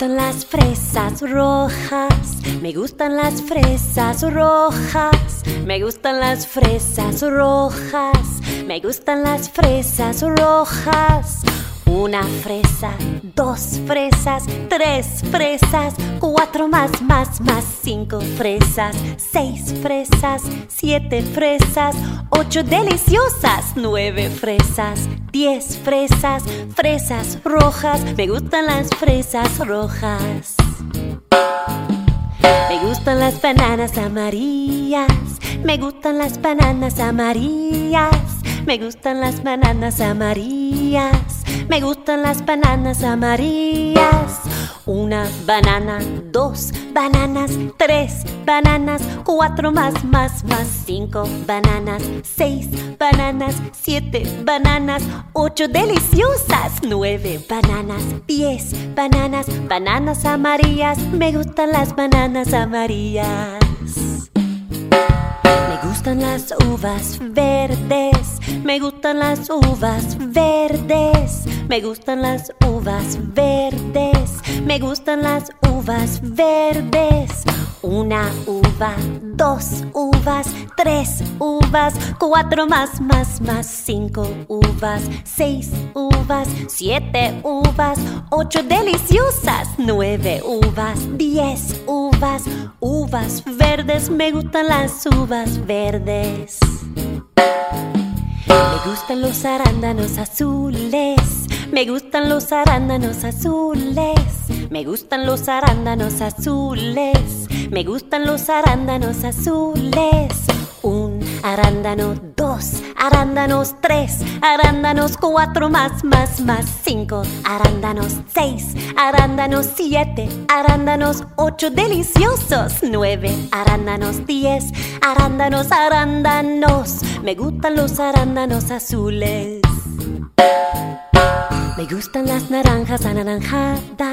gustan las fresas rojas, me gustan las fresas rojas, me gustan las fresas rojas, me gustan las fresas rojas. Una fresa, dos fresas, tres fresas, cuatro más, más, más, cinco fresas, seis fresas, siete fresas, ocho deliciosas, nueve fresas, diez fresas, fresas rojas, me gustan las fresas rojas. Me gustan las bananas amarillas, me gustan las bananas amarillas, me gustan las bananas amarillas, me gustan las bananas amarillas. Una banana, dos bananas, tres bananas, cuatro más, más, más, cinco bananas, seis bananas, siete bananas, ocho deliciosas, nueve bananas, diez bananas, bananas amarillas, me gustan las bananas amarillas. Gustan las uvas verdes, me gustan las uvas verdes, me gustan las uvas verdes, me gustan las uvas verdes. Una uva, dos uvas, tres uvas, cuatro más, más, más, cinco uvas, seis uvas, siete uvas, ocho deliciosas, nueve uvas, diez uvas, uvas verdes, me gustan las uvas verdes. Me gustan los arándanos azules, me gustan los arándanos azules, me gustan los arándanos azules, me gustan los arándanos azules. Un arándano, dos arándanos, tres arándanos, cuatro más, más, más, cinco. Arándanos, seis arándanos, siete arándanos, ocho deliciosos, nueve. Arándanos, diez arándanos, arándanos. Me gustan los arándanos azules. Me gustan las naranjas anaranjadas,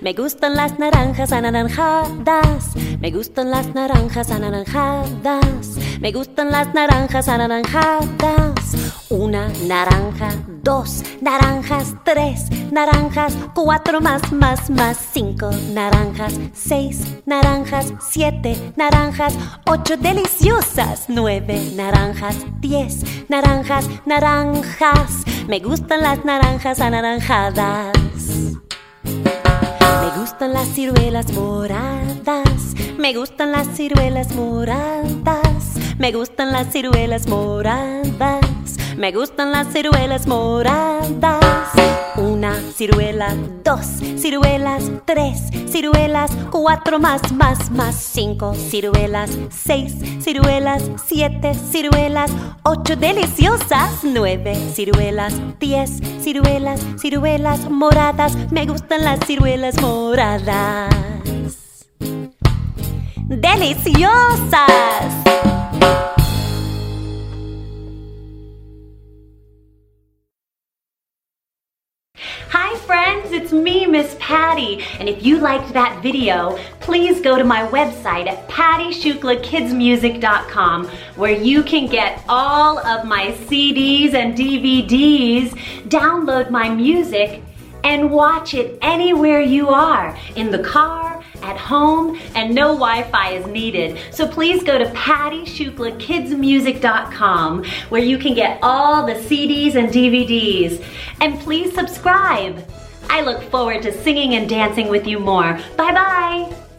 me gustan las naranjas anaranjadas, me gustan las naranjas anaranjadas, me gustan las naranjas anaranjadas. Una naranja, dos naranjas, tres naranjas, cuatro más, más, más, cinco naranjas, seis naranjas, siete naranjas, ocho deliciosas, nueve naranjas, diez naranjas, naranjas. Me gustan las naranjas anaranjadas. Me gustan las ciruelas moradas, me gustan las ciruelas moradas, me gustan las ciruelas moradas, me gustan las ciruelas moradas. Una ciruela, dos ciruelas, tres ciruelas, cuatro más, más, más, cinco ciruelas, seis ciruelas, siete ciruelas, ocho deliciosas, nueve ciruelas, diez ciruelas, ciruelas moradas, me gustan las ciruelas moradas. ¡Deliciosas! Hi friends, it's me, Miss Patty. And if you liked that video, please go to my website at pattyshuklakidsmusic.com where you can get all of my CDs and DVDs, download my music, and watch it anywhere you are, in the car, at home, and no Wi-Fi is needed. So please go to pattyshuklakidsmusic.com where you can get all the CDs and DVDs. And please subscribe. I look forward to singing and dancing with you more. Bye bye.